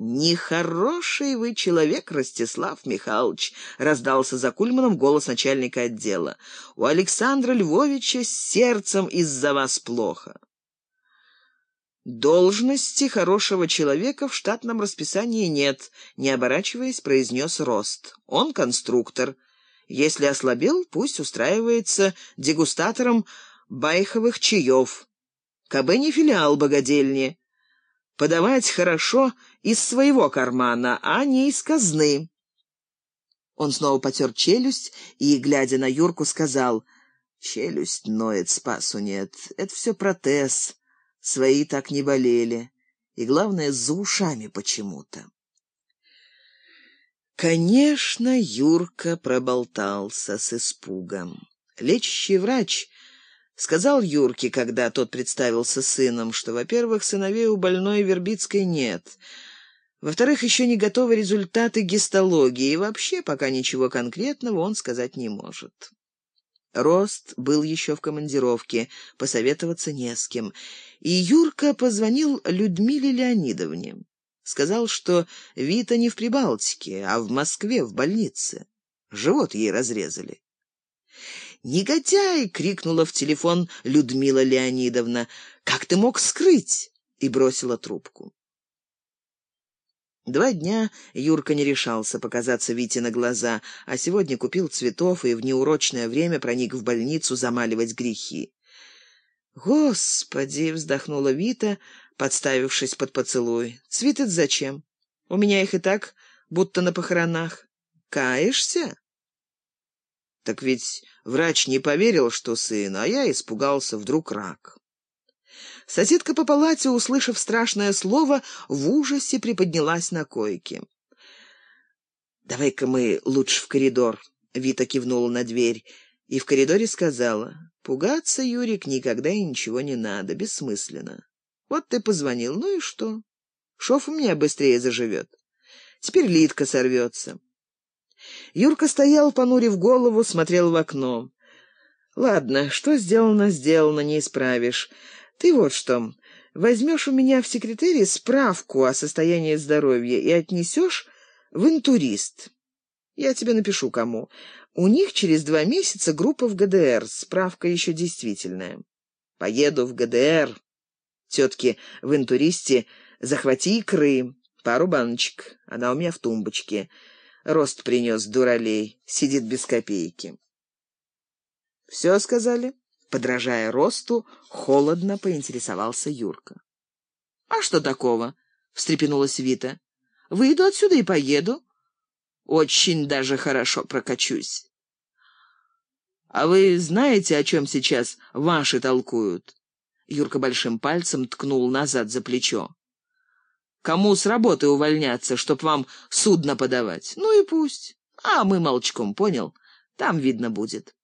«Нехороший вы человек, Ростислав Михайлович», — раздался за Кульманом голос начальника отдела. «У Александра Львовича с сердцем из-за вас плохо». «Должности хорошего человека в штатном расписании нет», — не оборачиваясь, произнес Рост. «Он конструктор. Если ослабел, пусть устраивается дегустатором байховых чаев. Кабы не филиал богадельни» подавать хорошо из своего кармана, а не из казны. Он снова потер челюсть и, глядя на Юрку, сказал, «Челюсть ноет, спасу нет. Это все протез. Свои так не болели. И, главное, за ушами почему-то». Конечно, Юрка проболтался с испугом. Лечащий врач Сказал Юрке, когда тот представился сыном, что, во-первых, сыновей у больной Вербицкой нет, во-вторых, еще не готовы результаты гистологии, и вообще пока ничего конкретного он сказать не может. Рост был еще в командировке, посоветоваться не с кем, и Юрка позвонил Людмиле Леонидовне. Сказал, что Вита не в Прибалтике, а в Москве, в больнице. Живот ей разрезали. «Негодяй!» — крикнула в телефон Людмила Леонидовна. «Как ты мог скрыть?» — и бросила трубку. Два дня Юрка не решался показаться Вите на глаза, а сегодня купил цветов и в неурочное время проник в больницу замаливать грехи. «Господи!» — вздохнула Вита, подставившись под поцелуй. «Цветы зачем? У меня их и так, будто на похоронах. Каешься?» Так ведь врач не поверил, что сын, а я испугался, вдруг рак. Соседка по палате, услышав страшное слово, в ужасе приподнялась на койке. «Давай-ка мы лучше в коридор», — Вита кивнула на дверь, и в коридоре сказала, «Пугаться, Юрик, никогда и ничего не надо, бессмысленно. Вот ты позвонил, ну и что? Шов у меня быстрее заживет. Теперь Литка сорвется». Юрка стоял, понурив голову, смотрел в окно. «Ладно, что сделано, сделано, не исправишь. Ты вот что, возьмешь у меня в секретаре справку о состоянии здоровья и отнесешь в интурист. Я тебе напишу, кому. У них через два месяца группа в ГДР, справка еще действительная. Поеду в ГДР. Тетки в интуристе захвати икры, пару баночек, она у меня в тумбочке». Рост принес дуралей, сидит без копейки. «Все сказали?» Подражая Росту, холодно поинтересовался Юрка. «А что такого?» — встрепенулась Вита. «Выйду отсюда и поеду. Очень даже хорошо прокачусь». «А вы знаете, о чем сейчас ваши толкуют?» Юрка большим пальцем ткнул назад за плечо. Кому с работы увольняться, чтоб вам судно подавать? Ну и пусть. А мы молчком, понял? Там видно будет».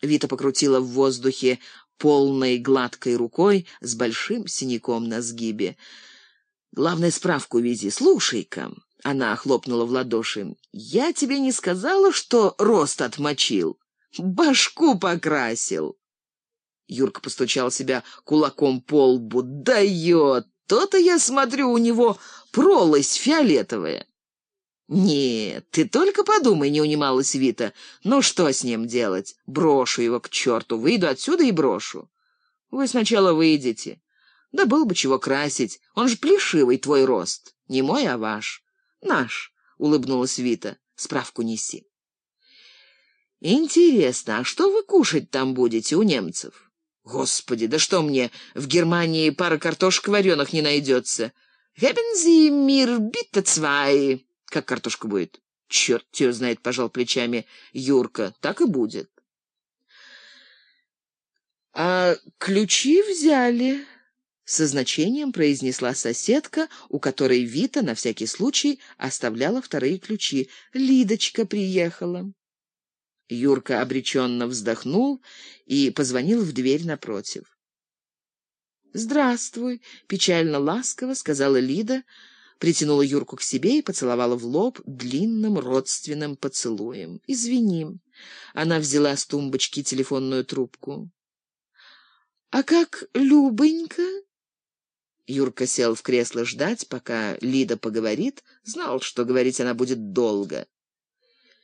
Вита покрутила в воздухе полной гладкой рукой с большим синяком на сгибе. «Главное, справку вези. Слушай-ка». Она хлопнула в ладоши. «Я тебе не сказала, что рост отмочил? Башку покрасил!» Юрка постучал себя кулаком по лбу. «Дает! То-то, я смотрю, у него пролость фиолетовая. «Нет, ты только подумай», — не унималась Вита. «Ну что с ним делать? Брошу его к черту, выйду отсюда и брошу». «Вы сначала выйдете». «Да был бы чего красить, он же плешивый, твой рост. Не мой, а ваш». «Наш», — улыбнулась Вита, — «справку неси». «Интересно, а что вы кушать там будете у немцев?» Господи, да что мне, в Германии пара картошек вареных не найдется. Гебен мир битте цвай. Как картошка будет? Черт ее знает, пожал плечами Юрка. Так и будет. А ключи взяли, со значением произнесла соседка, у которой Вита на всякий случай оставляла вторые ключи. Лидочка приехала. Юрка обреченно вздохнул и позвонил в дверь напротив. «Здравствуй», — печально-ласково сказала Лида, притянула Юрку к себе и поцеловала в лоб длинным родственным поцелуем. «Извини». Она взяла с тумбочки телефонную трубку. «А как Любонька?» Юрка сел в кресло ждать, пока Лида поговорит. Знал, что говорить она будет долго.